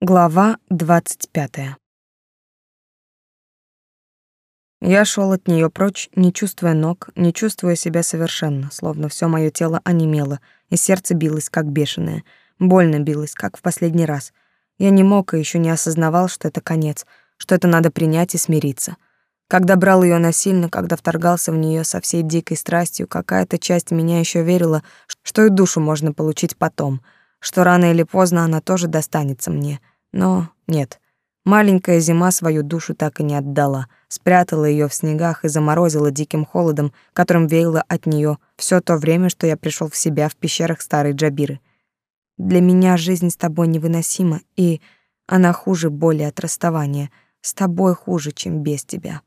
Глава двадцать пятая. Я шел от нее прочь, не чувствуя ног, не чувствуя себя совершенно, словно все мое тело онемело, и сердце билось как бешеное, больно билось, как в последний раз. Я не мог и еще не осознавал, что это конец, что это надо принять и смириться. Когда брал ее насильно, когда вторгался в нее со всей дикой страстью, какая-то часть меня еще верила, что и душу можно получить потом, что рано или поздно она тоже достанется мне. Но нет. Маленькая зима свою душу так и не отдала, спрятала ее в снегах и заморозила диким холодом, которым веяло от нее все то время, что я пришел в себя в пещерах старой Джабиры. Для меня жизнь с тобой невыносима, и она хуже боли от расставания. С тобой хуже, чем без тебя.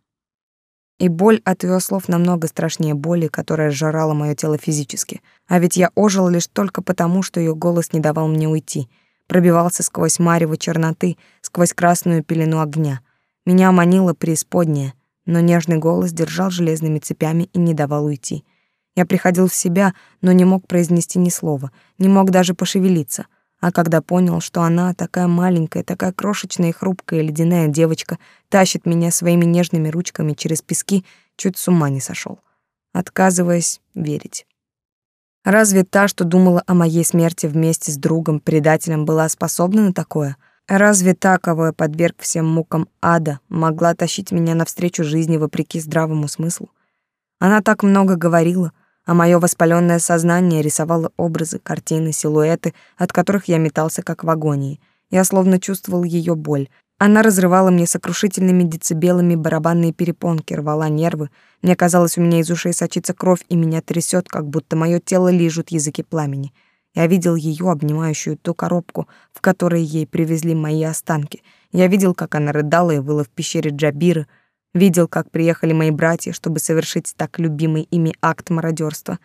И боль от её слов намного страшнее боли, которая сжирала моё тело физически. А ведь я ожил лишь только потому, что её голос не давал мне уйти — пробивался сквозь марево черноты, сквозь красную пелену огня. Меня манило преисподнее, но нежный голос держал железными цепями и не давал уйти. Я приходил в себя, но не мог произнести ни слова, не мог даже пошевелиться. А когда понял, что она, такая маленькая, такая крошечная и хрупкая ледяная девочка, тащит меня своими нежными ручками через пески, чуть с ума не сошел, отказываясь верить. Разве та, что думала о моей смерти вместе с другом, предателем, была способна на такое? Разве та, кого я подверг всем мукам ада, могла тащить меня навстречу жизни вопреки здравому смыслу? Она так много говорила, а мое воспаленное сознание рисовало образы, картины, силуэты, от которых я метался как в агонии. Я словно чувствовал ее боль, она разрывала мне сокрушительными децибелами барабанные перепонки, рвала нервы. Мне казалось, у меня из ушей сочится кровь, и меня трясет, как будто мое тело лижут языки пламени. Я видел ее, обнимающую ту коробку, в которой ей привезли мои останки. Я видел, как она рыдала и выла в пещере Джабира. Видел, как приехали мои братья, чтобы совершить так любимый ими акт мародерства.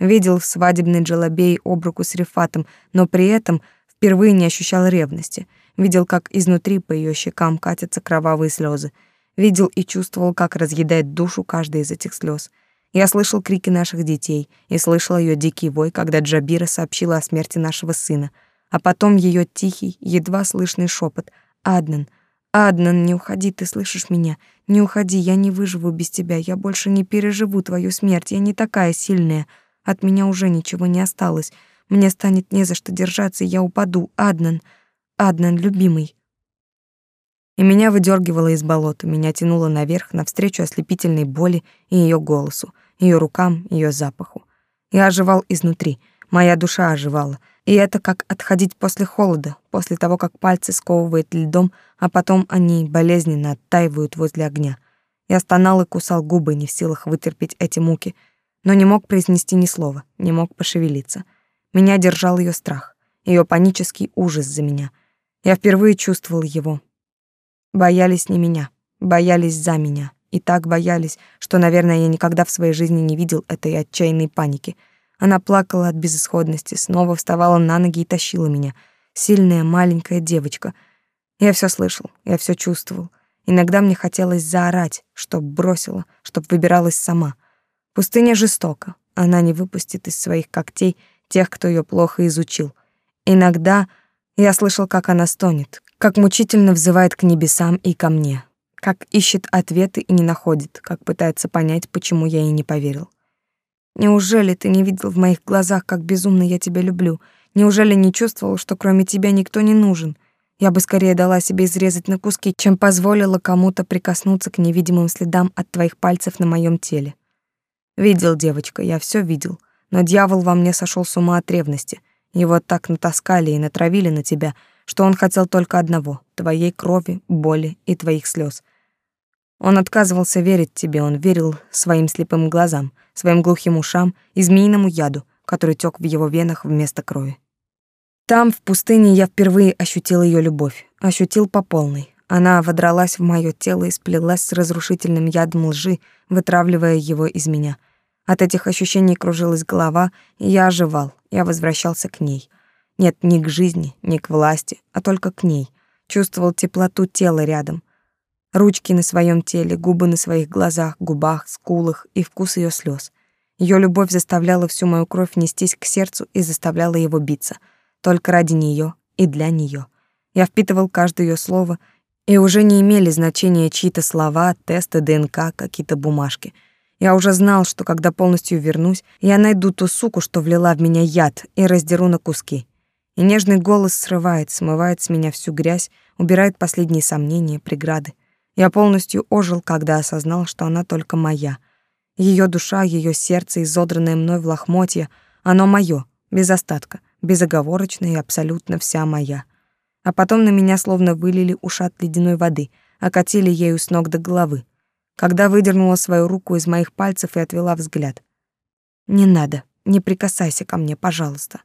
Видел в свадебной джалабее об руку с Рифатом, но при этом впервые не ощущал ревности — видел, как изнутри по ее щекам катятся кровавые слезы, видел и чувствовал, как разъедает душу каждый из этих слез. Я слышал крики наших детей и слышал ее дикий вой, когда Джабира сообщила о смерти нашего сына, а потом ее тихий, едва слышный шепот: "Аднан, Аднан, не уходи, ты слышишь меня? Не уходи, я не выживу без тебя, я больше не переживу твою смерть, я не такая сильная, от меня уже ничего не осталось, мне станет не за что держаться, я упаду, Аднан". Аднан, любимый. И меня выдергивало из болота, меня тянуло наверх, навстречу ослепительной боли и ее голосу, ее рукам, ее запаху. Я оживал изнутри, моя душа оживала, и это как отходить после холода, после того, как пальцы сковывает льдом, а потом они болезненно оттаивают возле огня. Я стонал и кусал губы, не в силах вытерпеть эти муки, но не мог произнести ни слова, не мог пошевелиться. Меня держал ее страх, ее панический ужас за меня — я впервые чувствовал его. Боялись не меня, боялись за меня. И так боялись, что, наверное, я никогда в своей жизни не видел этой отчаянной паники. Она плакала от безысходности, снова вставала на ноги и тащила меня. Сильная маленькая девочка. Я все слышал, я все чувствовал. Иногда мне хотелось заорать, чтоб бросила, чтоб выбиралась сама. Пустыня жестока. Она не выпустит из своих когтей тех, кто ее плохо изучил. Иногда я слышал, как она стонет, как мучительно взывает к небесам и ко мне, как ищет ответы и не находит, как пытается понять, почему я ей не поверил. Неужели ты не видел в моих глазах, как безумно я тебя люблю? Неужели не чувствовал, что кроме тебя никто не нужен? Я бы скорее дала себе изрезать на куски, чем позволила кому-то прикоснуться к невидимым следам от твоих пальцев на моем теле. Видел, девочка, я все видел, но дьявол во мне сошел с ума от ревности. Его так натаскали и натравили на тебя, что он хотел только одного — твоей крови, боли и твоих слез. Он отказывался верить тебе, он верил своим слепым глазам, своим глухим ушам и змеиному яду, который тёк в его венах вместо крови. Там, в пустыне, я впервые ощутил ее любовь, ощутил по полной. Она водралась в моё тело и сплелась с разрушительным ядом лжи, вытравливая его из меня — от этих ощущений кружилась голова, и я оживал, я возвращался к ней. Нет, не к жизни, не к власти, а только к ней. Чувствовал теплоту тела рядом. Ручки на своем теле, губы на своих глазах, губах, скулах и вкус ее слез. Ее любовь заставляла всю мою кровь нестись к сердцу и заставляла его биться. Только ради нее и для нее. Я впитывал каждое ее слово, и уже не имели значения чьи-то слова, тесты ДНК, какие-то бумажки. Я уже знал, что когда полностью вернусь, я найду ту суку, что влила в меня яд, и раздеру на куски. И нежный голос срывает, смывает с меня всю грязь, убирает последние сомнения, преграды. Я полностью ожил, когда осознал, что она только моя. Ее душа, ее сердце, изодранное мной в лохмотья, оно мое, без остатка, безоговорочно и абсолютно вся моя а потом на меня словно вылили ушат ледяной воды, окатили ею с ног до головы. Когда выдернула свою руку из моих пальцев и отвела взгляд. «Не надо, не прикасайся ко мне, пожалуйста».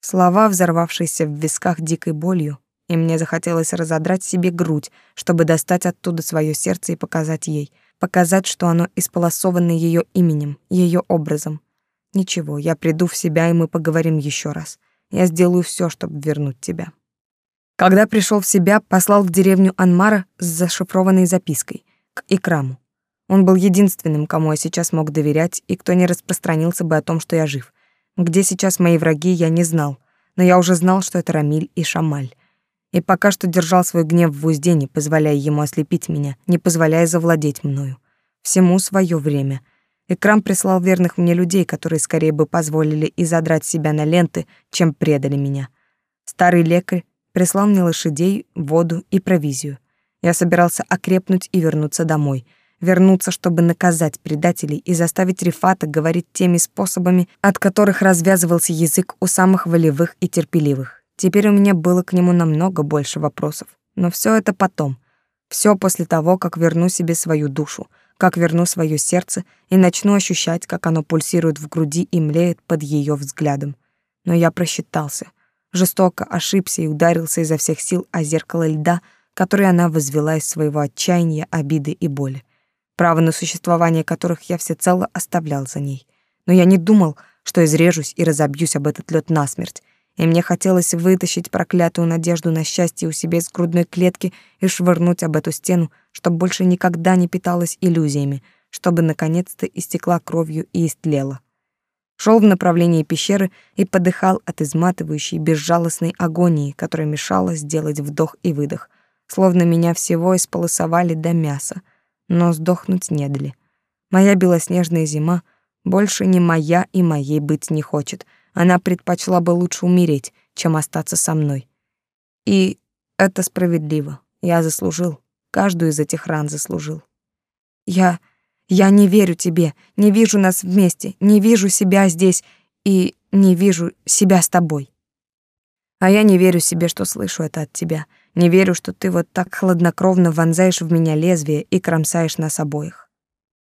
Слова, взорвавшиеся в висках дикой болью, и мне захотелось разодрать себе грудь, чтобы достать оттуда свое сердце и показать ей, показать, что оно исполосовано ее именем, ее образом. Ничего, я приду в себя, и мы поговорим еще раз. Я сделаю все, чтобы вернуть тебя. Когда пришел в себя, послал в деревню Анмара с зашифрованной запиской к Икраму. Он был единственным, кому я сейчас мог доверять и кто не распространился бы о том, что я жив. Где сейчас мои враги, я не знал, но я уже знал, что это Рамиль и Шамаль. И пока что держал свой гнев в узде, не позволяя ему ослепить меня, не позволяя завладеть мною. Всему свое время. Икрам прислал верных мне людей, которые скорее бы позволили и задрать себя на ленты, чем предали меня. Старый лекарь прислал мне лошадей, воду и провизию. Я собирался окрепнуть и вернуться домой. Вернуться, чтобы наказать предателей и заставить Рифата говорить теми способами, от которых развязывался язык у самых волевых и терпеливых. Теперь у меня было к нему намного больше вопросов. Но все это потом. Все после того, как верну себе свою душу, как верну свое сердце и начну ощущать, как оно пульсирует в груди и млеет под ее взглядом. Но я просчитался — жестоко ошибся и ударился изо всех сил о зеркало льда, которое она возвела из своего отчаяния, обиды и боли, право на существование которых я всецело оставлял за ней. Но я не думал, что изрежусь и разобьюсь об этот лед насмерть, и мне хотелось вытащить проклятую надежду на счастье у себя из грудной клетки и швырнуть об эту стену, чтобы больше никогда не питалась иллюзиями, чтобы наконец-то истекла кровью и истлела шел в направлении пещеры и подыхал от изматывающей безжалостной агонии, которая мешала сделать вдох и выдох, словно меня всего исполосовали до мяса, но сдохнуть не дали. Моя белоснежная зима больше не моя и моей быть не хочет. Она предпочла бы лучше умереть, чем остаться со мной. И это справедливо. Я заслужил. Каждую из этих ран заслужил. Я я не верю тебе, не вижу нас вместе, не вижу себя здесь и не вижу себя с тобой. А я не верю себе, что слышу это от тебя. Не верю, что ты вот так хладнокровно вонзаешь в меня лезвие и кромсаешь нас обоих.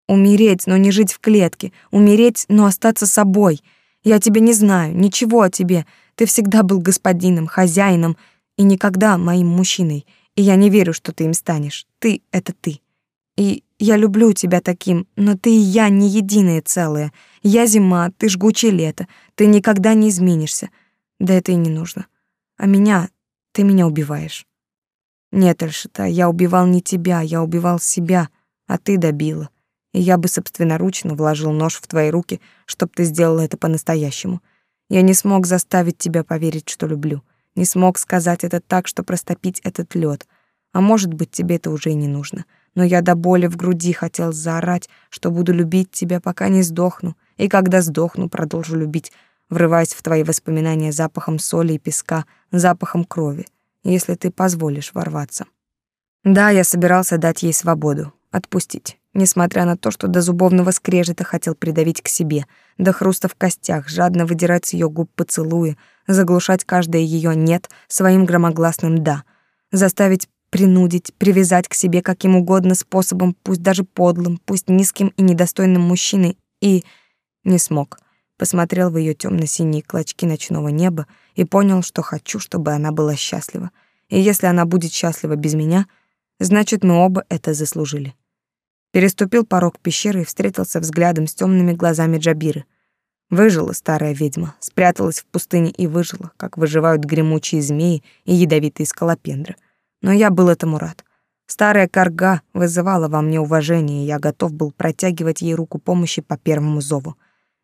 Умереть, но не жить в клетке, умереть, но остаться собой. Я тебя не знаю, ничего о тебе. Ты всегда был господином, хозяином и никогда моим мужчиной. И я не верю, что ты им станешь. Ты — это ты. И я люблю тебя таким, но ты и я не единое целое. Я зима, ты жгучее лето. Ты никогда не изменишься. Да это и не нужно. А меня... Ты меня убиваешь. Нет, Эльшита, я убивал не тебя, я убивал себя, а ты добила. И я бы собственноручно вложил нож в твои руки, чтоб ты сделала это по-настоящему. Я не смог заставить тебя поверить, что люблю. Не смог сказать это так, что простопить этот лед. А может быть, тебе это уже и не нужно. — но я до боли в груди хотел заорать, что буду любить тебя, пока не сдохну, и когда сдохну, продолжу любить, врываясь в твои воспоминания запахом соли и песка, запахом крови, если ты позволишь ворваться. Да, я собирался дать ей свободу, отпустить, несмотря на то, что до зубовного скрежета хотел придавить к себе, до хруста в костях, жадно выдирать с ее губ поцелуи, заглушать каждое ее «нет» своим громогласным «да», заставить принудить, привязать к себе каким угодно способом, пусть даже подлым, пусть низким и недостойным мужчиной, и не смог. Посмотрел в ее темно синие клочки ночного неба и понял, что хочу, чтобы она была счастлива. И если она будет счастлива без меня, значит, мы оба это заслужили. Переступил порог пещеры и встретился взглядом с темными глазами Джабиры. Выжила старая ведьма, спряталась в пустыне и выжила, как выживают гремучие змеи и ядовитые скалопендры — но я был этому рад. Старая корга вызывала во мне уважение, и я готов был протягивать ей руку помощи по первому зову.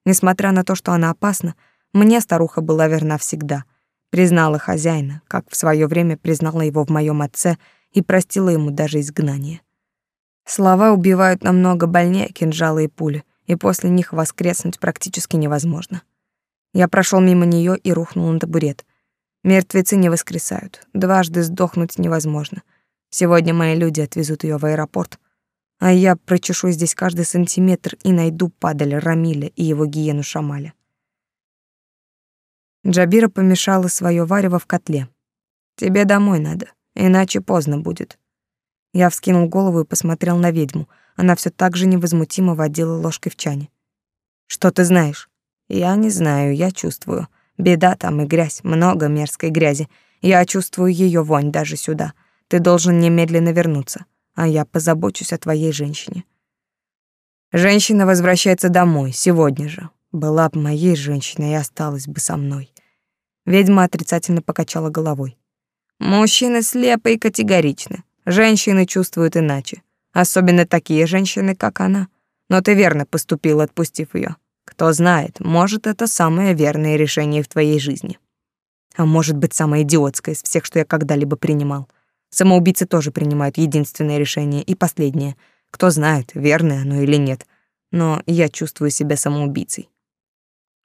Несмотря на то, что она опасна, мне старуха была верна всегда. признала хозяина, как в свое время признала его в моем отце и простила ему даже изгнание. Слова убивают намного больнее кинжала и пули, и после них воскреснуть практически невозможно. Я прошел мимо нее и рухнул на табурет. Мертвецы не воскресают, дважды сдохнуть невозможно. Сегодня мои люди отвезут ее в аэропорт, а я прочешу здесь каждый сантиметр и найду падаль Рамиля и его гиену Шамаля. Джабира помешала свое варево в котле. «Тебе домой надо, иначе поздно будет». Я вскинул голову и посмотрел на ведьму. Она все так же невозмутимо водила ложкой в чане. «Что ты знаешь?» «Я не знаю, я чувствую. Беда там и грязь, много мерзкой грязи. Я чувствую ее вонь даже сюда. Ты должен немедленно вернуться а я позабочусь о твоей женщине. Женщина возвращается домой сегодня же. Была бы моей женщиной и осталась бы со мной. Ведьма отрицательно покачала головой. Мужчины слепы и категоричны. Женщины чувствуют иначе. Особенно такие женщины, как она. Но ты верно поступил, отпустив ее. Кто знает, может, это самое верное решение в твоей жизни. А может быть, самое идиотское из всех, что я когда-либо принимал. Самоубийцы тоже принимают единственное решение и последнее. Кто знает, верное оно или нет. Но я чувствую себя самоубийцей.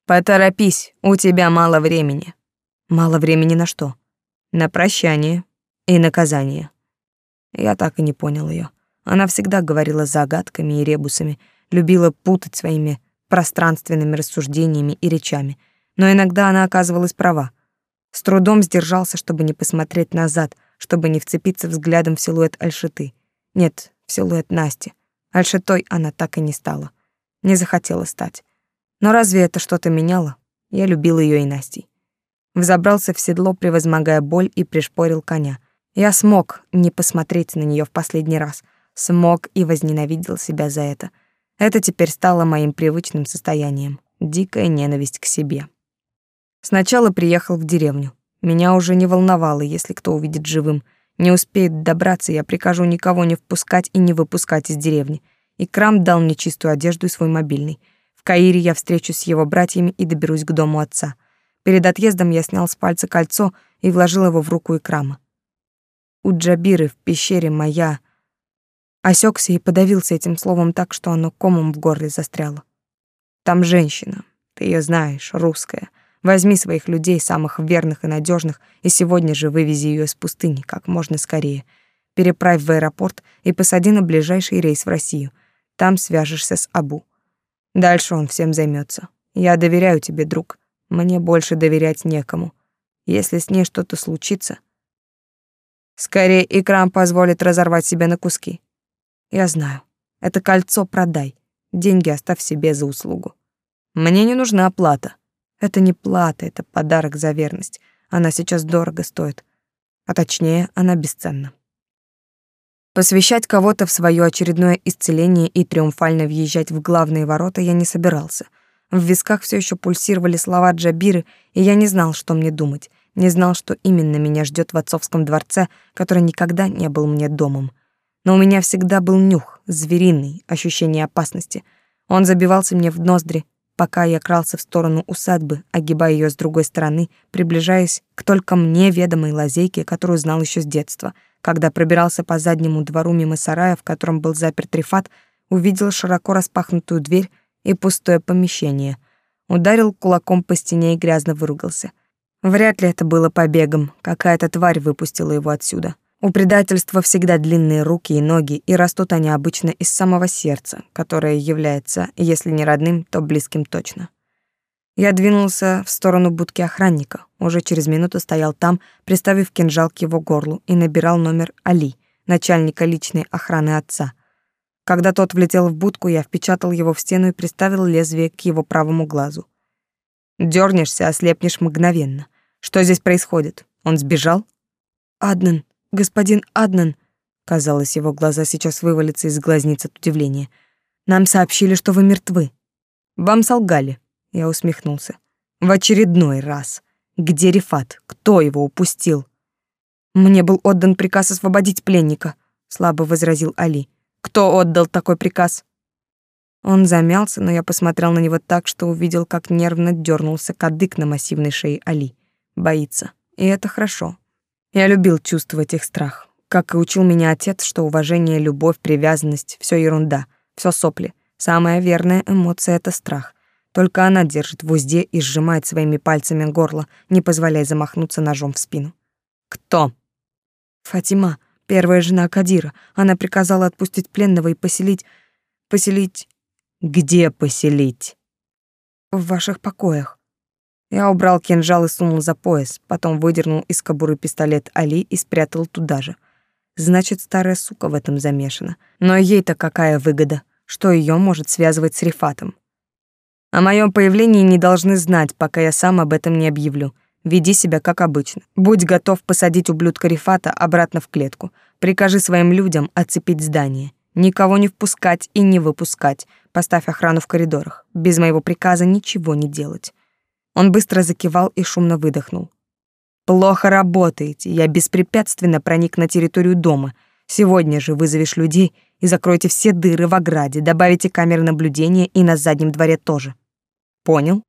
Поторопись, у тебя мало времени. Мало времени на что? На прощание и наказание. Я так и не понял ее. Она всегда говорила загадками и ребусами, любила путать своими пространственными рассуждениями и речами. Но иногда она оказывалась права. С трудом сдержался, чтобы не посмотреть назад — чтобы не вцепиться взглядом в силуэт Альшиты. Нет, в силуэт Насти. Альшитой она так и не стала. Не захотела стать. Но разве это что-то меняло? Я любил ее и Настей. Взобрался в седло, превозмогая боль, и пришпорил коня. Я смог не посмотреть на нее в последний раз. Смог и возненавидел себя за это. Это теперь стало моим привычным состоянием. Дикая ненависть к себе. Сначала приехал в деревню. Меня уже не волновало, если кто увидит живым. Не успеет добраться, я прикажу никого не впускать и не выпускать из деревни. И Крам дал мне чистую одежду и свой мобильный. В Каире я встречусь с его братьями и доберусь к дому отца. Перед отъездом я снял с пальца кольцо и вложил его в руку Икрама. У Джабиры в пещере моя... Осекся и подавился этим словом так, что оно комом в горле застряло. Там женщина, ты ее знаешь, русская — Возьми своих людей, самых верных и надежных, и сегодня же вывези ее из пустыни как можно скорее. Переправь в аэропорт и посади на ближайший рейс в Россию. Там свяжешься с Абу. Дальше он всем займется. Я доверяю тебе, друг. Мне больше доверять некому. Если с ней что-то случится... Скорее Икрам позволит разорвать себя на куски. Я знаю. Это кольцо продай. Деньги оставь себе за услугу. Мне не нужна оплата. Это не плата, это подарок за верность. Она сейчас дорого стоит. А точнее, она бесценна. Посвящать кого-то в свое очередное исцеление и триумфально въезжать в главные ворота я не собирался. В висках все еще пульсировали слова Джабиры, и я не знал, что мне думать, не знал, что именно меня ждет в отцовском дворце, который никогда не был мне домом. Но у меня всегда был нюх, звериный, ощущение опасности. Он забивался мне в ноздри, пока я крался в сторону усадьбы, огибая ее с другой стороны, приближаясь к только мне ведомой лазейке, которую знал еще с детства. Когда пробирался по заднему двору мимо сарая, в котором был заперт Рифат, увидел широко распахнутую дверь и пустое помещение. Ударил кулаком по стене и грязно выругался. Вряд ли это было побегом, какая-то тварь выпустила его отсюда. У предательства всегда длинные руки и ноги, и растут они обычно из самого сердца, которое является, если не родным, то близким точно. Я двинулся в сторону будки охранника. Уже через минуту стоял там, приставив кинжал к его горлу, и набирал номер Али, начальника личной охраны отца. Когда тот влетел в будку, я впечатал его в стену и приставил лезвие к его правому глазу. Дёрнешься, ослепнешь мгновенно. Что здесь происходит? Он сбежал? Аднан, господин Аднан, казалось, его глаза сейчас вывалятся из глазниц от удивления. Нам сообщили, что вы мертвы. Вам солгали, я усмехнулся. В очередной раз. Где Рифат? Кто его упустил? Мне был отдан приказ освободить пленника, слабо возразил Али. Кто отдал такой приказ? Он замялся, но я посмотрел на него так, что увидел, как нервно дернулся кадык на массивной шее Али. боится. И это хорошо. Я любил чувствовать их страх. Как и учил меня отец, что уважение, любовь, привязанность — все ерунда, все сопли. Самая верная эмоция — это страх. Только она держит в узде и сжимает своими пальцами горло, не позволяя замахнуться ножом в спину. «Кто?» «Фатима, первая жена Кадира. Она приказала отпустить пленного и поселить... поселить...» «Где поселить?» «В ваших покоях». Я убрал кинжал и сунул за пояс, потом выдернул из кобуры пистолет Али и спрятал туда же. Значит, старая сука в этом замешана. Но ей-то какая выгода? Что ее может связывать с Рифатом? О моем появлении не должны знать, пока я сам об этом не объявлю. Веди себя как обычно. Будь готов посадить ублюдка Рифата обратно в клетку. Прикажи своим людям оцепить здание. Никого не впускать и не выпускать. Поставь охрану в коридорах. Без моего приказа ничего не делать. Он быстро закивал и шумно выдохнул. Плохо работаете. Я беспрепятственно проник на территорию дома. Сегодня же вызовешь людей и закройте все дыры в ограде, добавите камеры наблюдения и на заднем дворе тоже. Понял?